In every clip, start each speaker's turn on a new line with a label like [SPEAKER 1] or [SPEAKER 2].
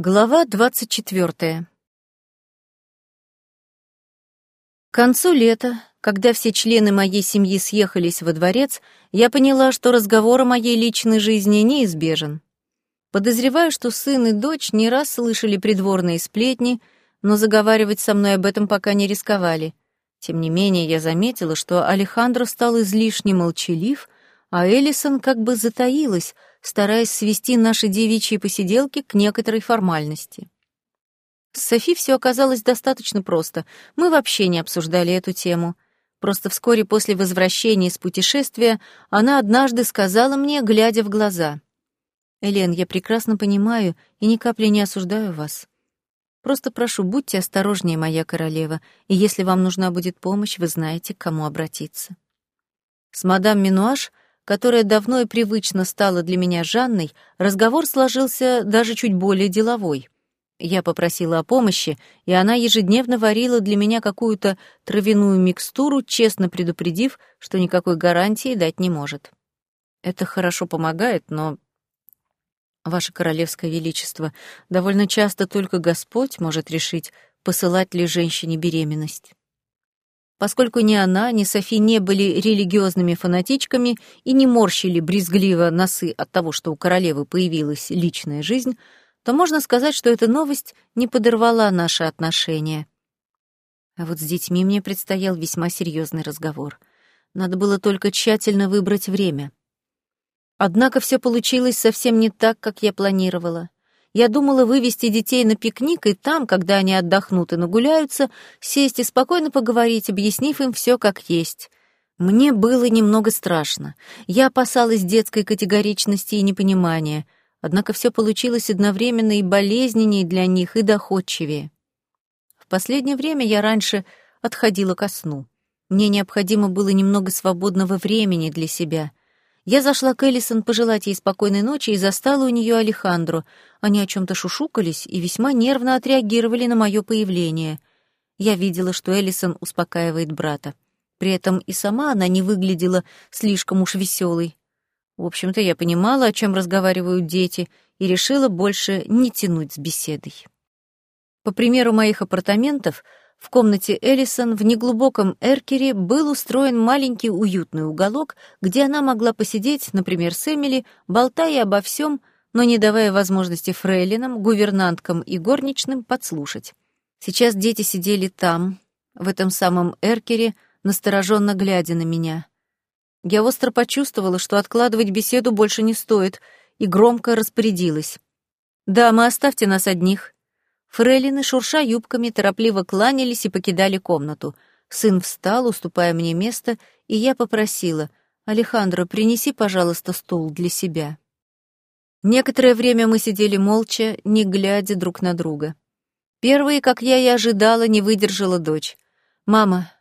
[SPEAKER 1] Глава двадцать четвертая. К концу лета, когда все члены моей семьи съехались во дворец, я поняла, что разговор о моей личной жизни неизбежен. Подозреваю, что сын и дочь не раз слышали придворные сплетни, но заговаривать со мной об этом пока не рисковали. Тем не менее, я заметила, что Алехандро стал излишне молчалив, а Элисон как бы затаилась, стараясь свести наши девичьи посиделки к некоторой формальности. С Софи все оказалось достаточно просто. Мы вообще не обсуждали эту тему. Просто вскоре после возвращения из путешествия она однажды сказала мне, глядя в глаза. «Элен, я прекрасно понимаю и ни капли не осуждаю вас. Просто прошу, будьте осторожнее, моя королева, и если вам нужна будет помощь, вы знаете, к кому обратиться». С мадам Минуаш которая давно и привычно стала для меня Жанной, разговор сложился даже чуть более деловой. Я попросила о помощи, и она ежедневно варила для меня какую-то травяную микстуру, честно предупредив, что никакой гарантии дать не может. Это хорошо помогает, но... Ваше Королевское Величество, довольно часто только Господь может решить, посылать ли женщине беременность. Поскольку ни она, ни Софи не были религиозными фанатичками и не морщили брезгливо носы от того, что у королевы появилась личная жизнь, то можно сказать, что эта новость не подорвала наши отношения. А вот с детьми мне предстоял весьма серьезный разговор. Надо было только тщательно выбрать время. Однако все получилось совсем не так, как я планировала. Я думала вывести детей на пикник и там, когда они отдохнут и нагуляются, сесть и спокойно поговорить, объяснив им все как есть. Мне было немного страшно. Я опасалась детской категоричности и непонимания, однако все получилось одновременно и болезненнее для них, и доходчивее. В последнее время я раньше отходила ко сну. Мне необходимо было немного свободного времени для себя — я зашла к Эллисон пожелать ей спокойной ночи и застала у нее Алехандро. Они о чем-то шушукались и весьма нервно отреагировали на мое появление. Я видела, что Эллисон успокаивает брата. При этом и сама она не выглядела слишком уж веселой. В общем-то, я понимала, о чем разговаривают дети, и решила больше не тянуть с беседой. По примеру моих апартаментов — в комнате Эллисон в неглубоком эркере был устроен маленький уютный уголок, где она могла посидеть, например, с Эмили, болтая обо всем, но не давая возможности фрейлинам, гувернанткам и горничным подслушать. Сейчас дети сидели там, в этом самом эркере, настороженно глядя на меня. Я остро почувствовала, что откладывать беседу больше не стоит, и громко распорядилась. «Дамы, оставьте нас одних. Фрейлины, шурша юбками, торопливо кланялись и покидали комнату. Сын встал, уступая мне место, и я попросила, «Алехандро, принеси, пожалуйста, стул для себя». Некоторое время мы сидели молча, не глядя друг на друга. Первой, как я и ожидала, не выдержала дочь. «Мама,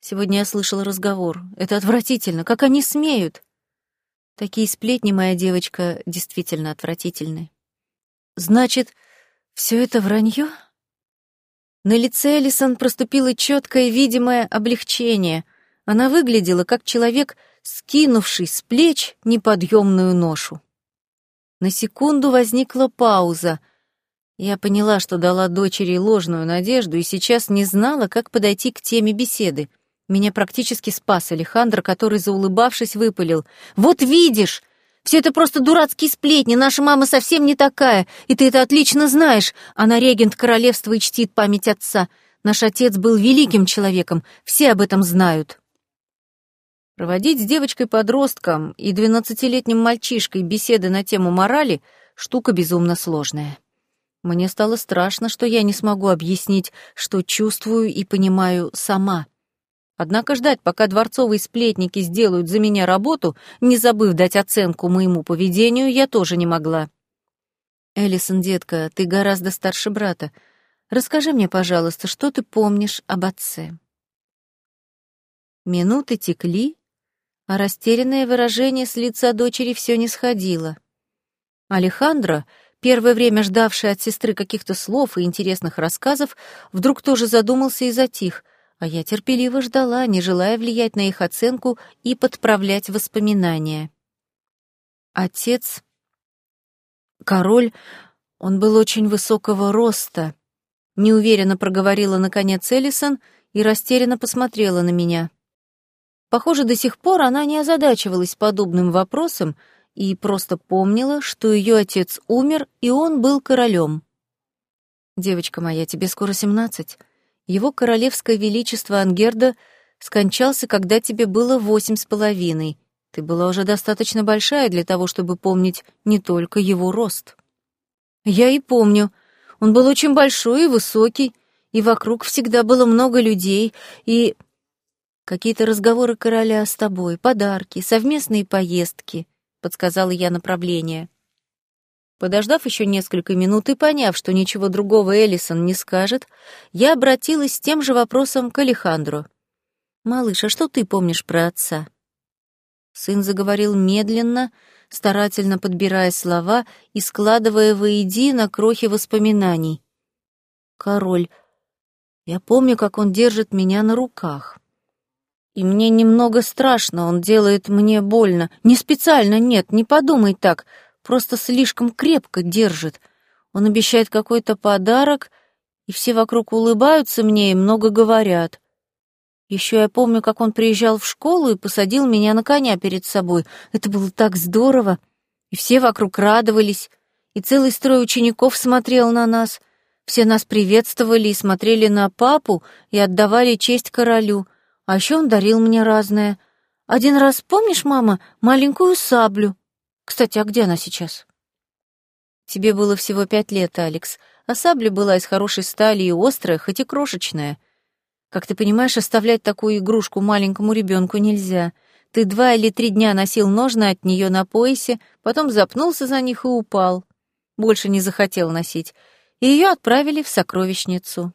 [SPEAKER 1] сегодня я слышала разговор. Это отвратительно. Как они смеют?» Такие сплетни, моя девочка, действительно отвратительны. «Значит, все это вранье? На лице Элисон проступило четкое видимое облегчение. Она выглядела как человек, скинувший с плеч неподъемную ношу. На секунду возникла пауза. Я поняла, что дала дочери ложную надежду и сейчас не знала, как подойти к теме беседы. Меня практически спас Алехандро, который, заулыбавшись, выпалил. «Вот видишь! Все это просто дурацкие сплетни, наша мама совсем не такая, и ты это отлично знаешь. Она регент королевства и чтит память отца. Наш отец был великим человеком, все об этом знают». Проводить с девочкой-подростком и двенадцатилетним мальчишкой беседы на тему морали — штука безумно сложная. Мне стало страшно, что я не смогу объяснить, что чувствую и понимаю сама — Однако ждать, пока дворцовые сплетники сделают за меня работу, не забыв дать оценку моему поведению, я тоже не могла. «Элисон, детка, ты гораздо старше брата. Расскажи мне, пожалуйста, что ты помнишь об отце?» Минуты текли, а растерянное выражение с лица дочери все не сходило. Алехандро, первое время ждавший от сестры каких-то слов и интересных рассказов, вдруг тоже задумался и затих — а я терпеливо ждала, не желая влиять на их оценку и подправлять воспоминания. Отец, король, Он был очень высокого роста, неуверенно проговорила наконец Эллисон и растерянно посмотрела на меня. Похоже, до сих пор она не озадачивалась подобным вопросом и просто помнила, что ее отец умер, и он был королем. «Девочка моя, тебе скоро семнадцать. Его королевское величество Ангерда скончался, когда тебе было восемь с половиной. Ты была уже достаточно большая для того, чтобы помнить не только его рост». «Я и помню. Он был очень большой и высокий, и вокруг всегда было много людей, и...» Какие-то разговоры короля с тобой, подарки, совместные поездки, подсказала я направление. Подождав еще несколько минут и поняв, что ничего другого Эллисон не скажет, я обратилась с тем же вопросом к Алехандру. «Малыш, а что ты помнишь про отца?» Сын заговорил медленно, старательно подбирая слова и складывая воедино крохи воспоминаний. «Король, я помню, как он держит меня на руках. И мне немного страшно, он делает мне больно. Не специально, нет, не подумай так, просто слишком крепко держит. Он обещает какой-то подарок, и все вокруг улыбаются мне и много говорят. Еще я помню, как он приезжал в школу и посадил меня на коня перед собой. Это было так здорово. И все вокруг радовались, и целый строй учеников смотрел на нас. Все нас приветствовали и смотрели на папу и отдавали честь королю — а еще он дарил мне разное. Один раз, помнишь, мама, маленькую саблю? Кстати, а где она сейчас? Тебе было всего пять лет, Алекс, а сабля была из хорошей стали и острая, хоть и крошечная. Как ты понимаешь, оставлять такую игрушку маленькому ребенку нельзя. Ты два или три дня носил ножны от нее на поясе, потом запнулся за них и упал. Больше не захотел носить. И ее отправили в сокровищницу.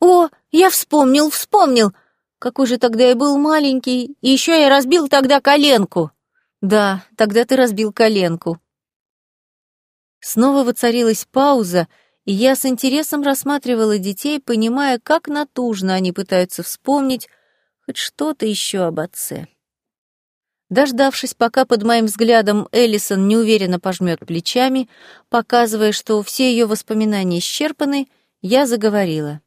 [SPEAKER 1] «О, я вспомнил, вспомнил!» Какой же тогда я был маленький, и еще я разбил тогда коленку. Да, тогда ты разбил коленку. Снова воцарилась пауза, и я с интересом рассматривала детей, понимая, как натужно они пытаются вспомнить хоть что-то еще об отце. Дождавшись, пока под моим взглядом Эллисон неуверенно пожмет плечами, показывая, что все ее воспоминания исчерпаны, я заговорила.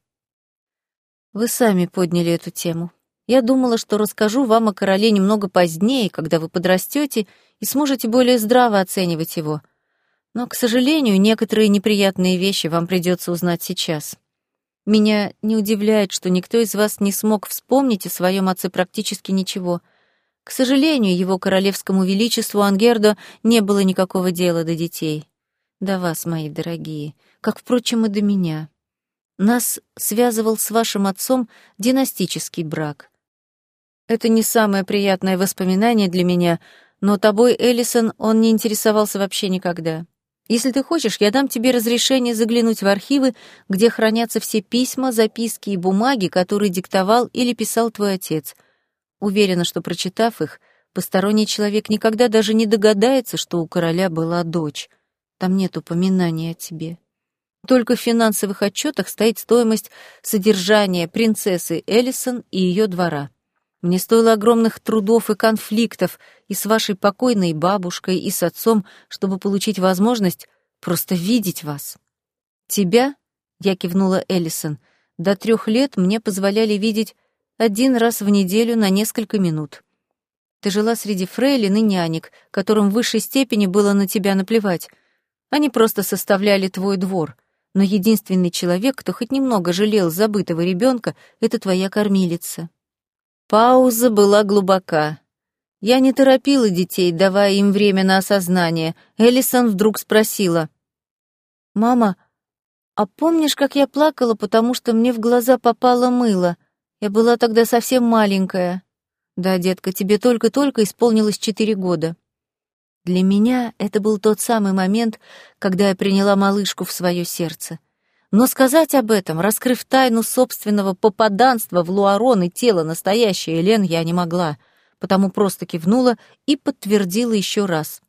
[SPEAKER 1] Вы сами подняли эту тему. Я думала, что расскажу вам о короле немного позднее, когда вы подрастете и сможете более здраво оценивать его. Но, к сожалению, некоторые неприятные вещи вам придется узнать сейчас. Меня не удивляет, что никто из вас не смог вспомнить о своем отце практически ничего. К сожалению, его королевскому величеству Ангердо не было никакого дела до детей. До вас, мои дорогие, как, впрочем, и до меня. Нас связывал с вашим отцом династический брак. Это не самое приятное воспоминание для меня, но тобой, Эллисон, он не интересовался вообще никогда. Если ты хочешь, я дам тебе разрешение заглянуть в архивы, где хранятся все письма, записки и бумаги, которые диктовал или писал твой отец. Уверена, что, прочитав их, посторонний человек никогда даже не догадается, что у короля была дочь. Там нет упоминания о тебе. Только в финансовых отчетах стоит стоимость содержания принцессы Эллисон и ее двора. Мне стоило огромных трудов и конфликтов и с вашей покойной бабушкой, и с отцом, чтобы получить возможность просто видеть вас. Тебя, я кивнула Эллисон, до трех лет мне позволяли видеть один раз в неделю на несколько минут. Ты жила среди фрейлин и нянек, которым в высшей степени было на тебя наплевать. Они просто составляли твой двор — но единственный человек, кто хоть немного жалел забытого ребенка, это твоя кормилица. Пауза была глубока. Я не торопила детей, давая им время на осознание. Элисон вдруг спросила. «Мама, а помнишь, как я плакала, потому что мне в глаза попало мыло? Я была тогда совсем маленькая». «Да, детка, тебе только-только исполнилось четыре года». Для меня это был тот самый момент, когда я приняла малышку в свое сердце. Но сказать об этом, раскрыв тайну собственного попаданства в Луарон и тело настоящей Элен, я не могла, потому просто кивнула и подтвердила еще раз.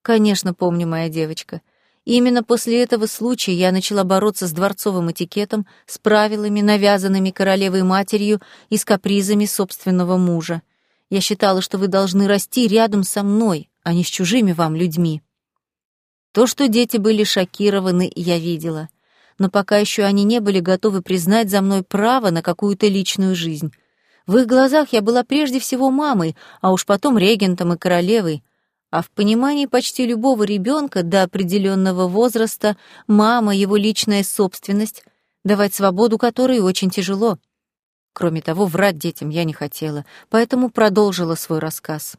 [SPEAKER 1] «Конечно, помню, моя девочка. Именно после этого случая я начала бороться с дворцовым этикетом, с правилами, навязанными королевой-матерью и с капризами собственного мужа. Я считала, что вы должны расти рядом со мной, а не с чужими вам людьми. То, что дети были шокированы, я видела. Но пока еще они не были готовы признать за мной право на какую-то личную жизнь. В их глазах я была прежде всего мамой, а уж потом регентом и королевой. А в понимании почти любого ребенка до определенного возраста мама — его личная собственность, давать свободу которой очень тяжело. Кроме того, врать детям я не хотела, поэтому продолжила свой рассказ.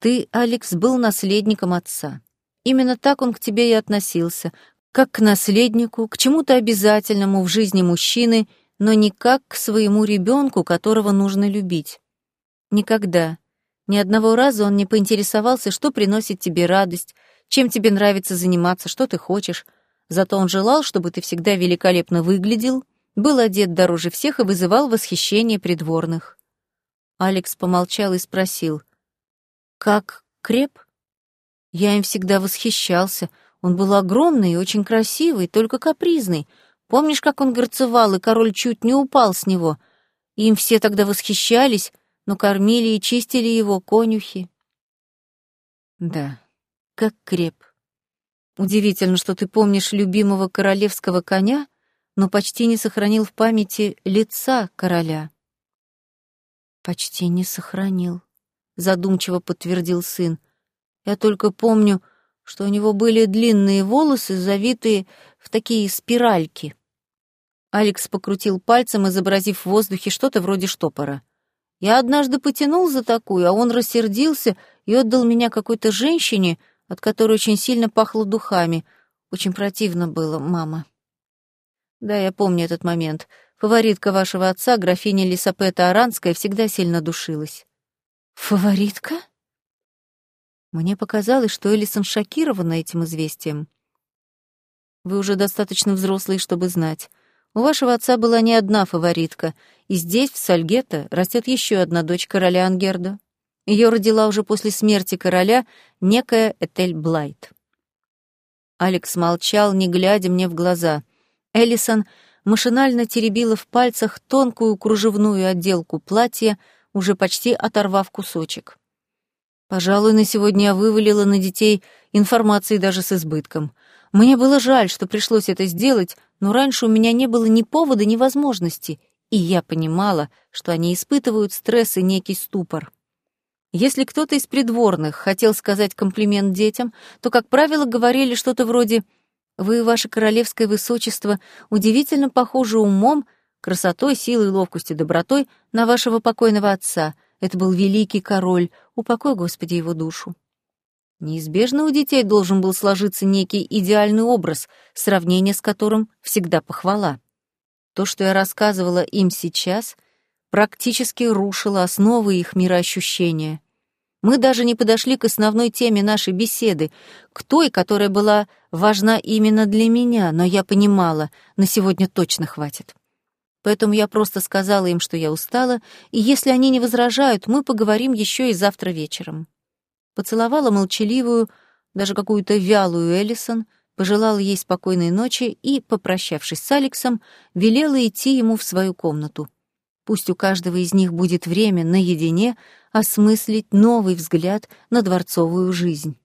[SPEAKER 1] Ты, Алекс, был наследником отца. Именно так он к тебе и относился, как к наследнику, к чему-то обязательному в жизни мужчины, но не как к своему ребенку, которого нужно любить. Никогда. Ни одного раза он не поинтересовался, что приносит тебе радость, чем тебе нравится заниматься, что ты хочешь. Зато он желал, чтобы ты всегда великолепно выглядел, был одет дороже всех и вызывал восхищение придворных. Алекс помолчал и спросил. «Как креп?» Я им всегда восхищался. Он был огромный и очень красивый, только капризный. Помнишь, как он горцевал, и король чуть не упал с него? Им все тогда восхищались, но кормили и чистили его конюхи. Да, как креп. Удивительно, что ты помнишь любимого королевского коня, но почти не сохранил в памяти лица короля. Почти не сохранил, задумчиво подтвердил сын. Я только помню, что у него были длинные волосы, завитые в такие спиральки. Алекс покрутил пальцем, изобразив в воздухе что-то вроде штопора. Я однажды потянул за такую, а он рассердился и отдал меня какой-то женщине, от которой очень сильно пахло духами. Очень противно было, мама. Да, я помню этот момент. Фаворитка вашего отца, графиня Лисапета Аранская, всегда сильно душилась. Фаворитка? Мне показалось, что Элисон шокирована этим известием. Вы уже достаточно взрослые, чтобы знать. У вашего отца была не одна фаворитка, и здесь, в Сальгетто, растет еще одна дочь короля Ангерда. Ее родила уже после смерти короля некая Этель Блайт. Алекс молчал, не глядя мне в глаза. Эллисон машинально теребила в пальцах тонкую кружевную отделку платья, уже почти оторвав кусочек. Пожалуй, на сегодня я вывалила на детей информации даже с избытком. Мне было жаль, что пришлось это сделать, но раньше у меня не было ни повода, ни возможности, и я понимала, что они испытывают стресс и некий ступор. Если кто-то из придворных хотел сказать комплимент детям, то, как правило, говорили что-то вроде «Вы, ваше королевское высочество, удивительно похожи умом, красотой, силой, ловкостью, добротой на вашего покойного отца», это был великий король, упокой, Господи, его душу. Неизбежно у детей должен был сложиться некий идеальный образ, сравнение с которым всегда похвала. То, что я рассказывала им сейчас, практически рушило основы их мироощущения. Мы даже не подошли к основной теме нашей беседы, к той, которая была важна именно для меня, но я понимала, на сегодня точно хватит. Поэтому я просто сказала им, что я устала, и если они не возражают, мы поговорим еще и завтра вечером. Поцеловала молчаливую, даже какую-то вялую Эллисон, пожелала ей спокойной ночи и, попрощавшись с Алексом, велела идти ему в свою комнату. Пусть у каждого из них будет время наедине осмыслить новый взгляд на дворцовую жизнь.